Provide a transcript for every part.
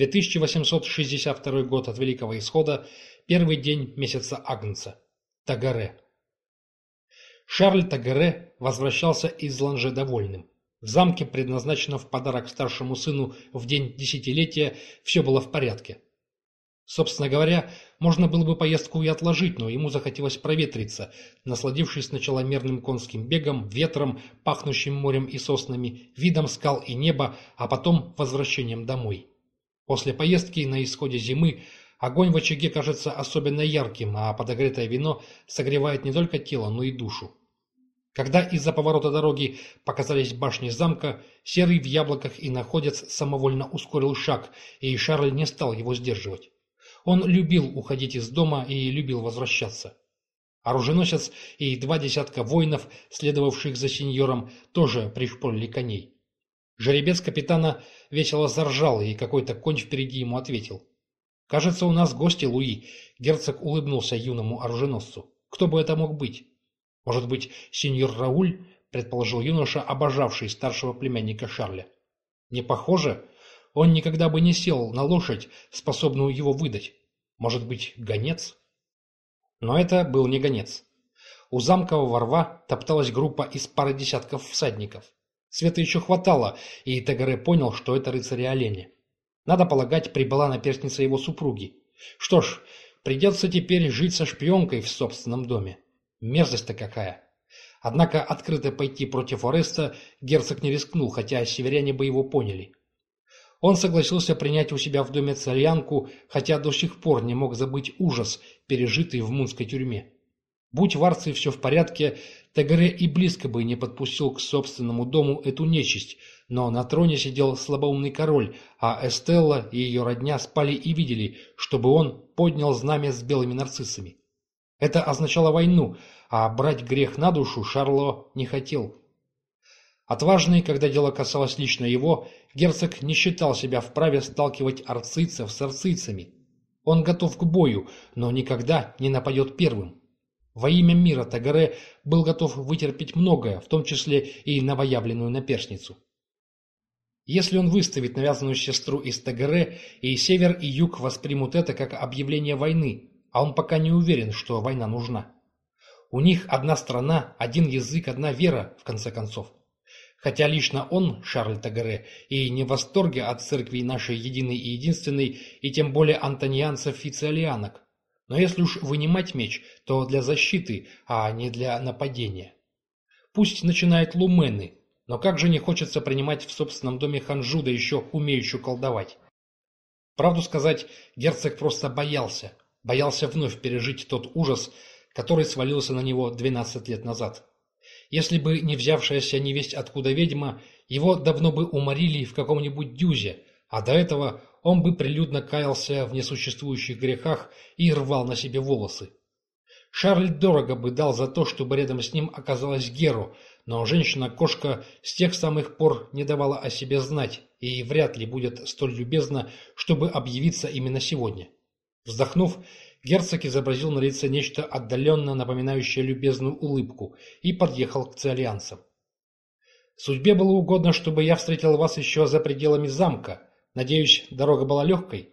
2862 год от Великого Исхода, первый день месяца Агнца. Тагаре. Шарль Тагаре возвращался из Ланже довольным. В замке, предназначенном в подарок старшему сыну в день десятилетия, все было в порядке. Собственно говоря, можно было бы поездку и отложить, но ему захотелось проветриться, насладившись сначала мерным конским бегом, ветром, пахнущим морем и соснами, видом скал и неба, а потом возвращением домой. После поездки на исходе зимы огонь в очаге кажется особенно ярким, а подогретое вино согревает не только тело, но и душу. Когда из-за поворота дороги показались башни замка, серый в яблоках и находец самовольно ускорил шаг, и Шарль не стал его сдерживать. Он любил уходить из дома и любил возвращаться. Оруженосец и два десятка воинов, следовавших за сеньором, тоже пришпорили коней. Жеребец капитана весело заржал, и какой-то конь впереди ему ответил. «Кажется, у нас гости, Луи», — герцог улыбнулся юному оруженосцу. «Кто бы это мог быть?» «Может быть, сеньор Рауль?» — предположил юноша, обожавший старшего племянника Шарля. «Не похоже. Он никогда бы не сел на лошадь, способную его выдать. Может быть, гонец?» Но это был не гонец. У замкового рва топталась группа из пары десятков всадников. Света еще хватало, и Тагаре понял, что это рыцари оленя. Надо полагать, прибыла наперстница его супруги. Что ж, придется теперь жить со шпионкой в собственном доме. Мерзость-то какая! Однако открыто пойти против Ореста герцог не рискнул, хотя северяне бы его поняли. Он согласился принять у себя в доме царянку, хотя до сих пор не мог забыть ужас, пережитый в мунской тюрьме. Будь в Арции все в порядке, Тегре и близко бы не подпустил к собственному дому эту нечисть, но на троне сидел слабоумный король, а Эстелла и ее родня спали и видели, чтобы он поднял знамя с белыми нарциссами. Это означало войну, а брать грех на душу Шарло не хотел. Отважный, когда дело касалось лично его, герцог не считал себя вправе сталкивать арцийцев с арцийцами. Он готов к бою, но никогда не нападет первым. Во имя мира Тагаре был готов вытерпеть многое, в том числе и новоявленную наперсницу. Если он выставит навязанную сестру из Тагаре, и север, и юг воспримут это как объявление войны, а он пока не уверен, что война нужна. У них одна страна, один язык, одна вера, в конце концов. Хотя лично он, Шарль Тагаре, и не в восторге от церкви нашей единой и единственной, и тем более антонианцев и циолианок. Но если уж вынимать меч, то для защиты, а не для нападения. Пусть начинают лумены, но как же не хочется принимать в собственном доме ханжу, да еще умеющую колдовать. Правду сказать, герцог просто боялся. Боялся вновь пережить тот ужас, который свалился на него 12 лет назад. Если бы не взявшаяся невесть откуда ведьма, его давно бы уморили в каком-нибудь дюзе, а до этого он бы прилюдно каялся в несуществующих грехах и рвал на себе волосы. Шарль дорого бы дал за то, чтобы рядом с ним оказалась Геру, но женщина-кошка с тех самых пор не давала о себе знать и вряд ли будет столь любезна, чтобы объявиться именно сегодня. Вздохнув, герцог изобразил на лице нечто отдаленно напоминающее любезную улыбку и подъехал к циолианцам. «Судьбе было угодно, чтобы я встретил вас еще за пределами замка», Надеюсь, дорога была легкой?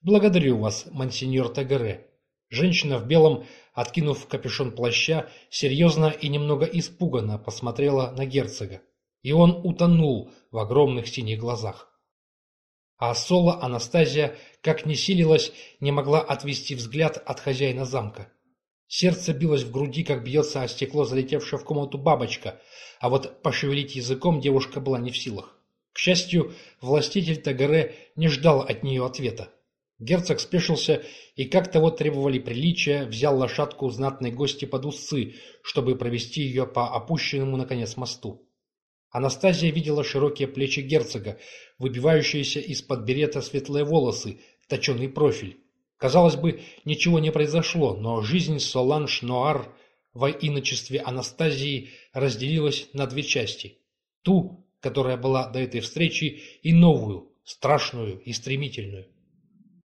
Благодарю вас, мансиньор Тагаре. Женщина в белом, откинув капюшон плаща, серьезно и немного испуганно посмотрела на герцога. И он утонул в огромных синих глазах. А Соло Анастазия, как ни силилась, не могла отвести взгляд от хозяина замка. Сердце билось в груди, как бьется о стекло залетевшая в комнату бабочка, а вот пошевелить языком девушка была не в силах. К счастью, властитель Тагаре не ждал от нее ответа. Герцог спешился и, как того требовали приличия, взял лошадку знатной гости под усы, чтобы провести ее по опущенному, наконец, мосту. Анастазия видела широкие плечи герцога, выбивающиеся из-под берета светлые волосы, точеный профиль. Казалось бы, ничего не произошло, но жизнь Соланж-Ноар во иночестве Анастазии разделилась на две части. Ту, которая была до этой встречи, и новую, страшную и стремительную.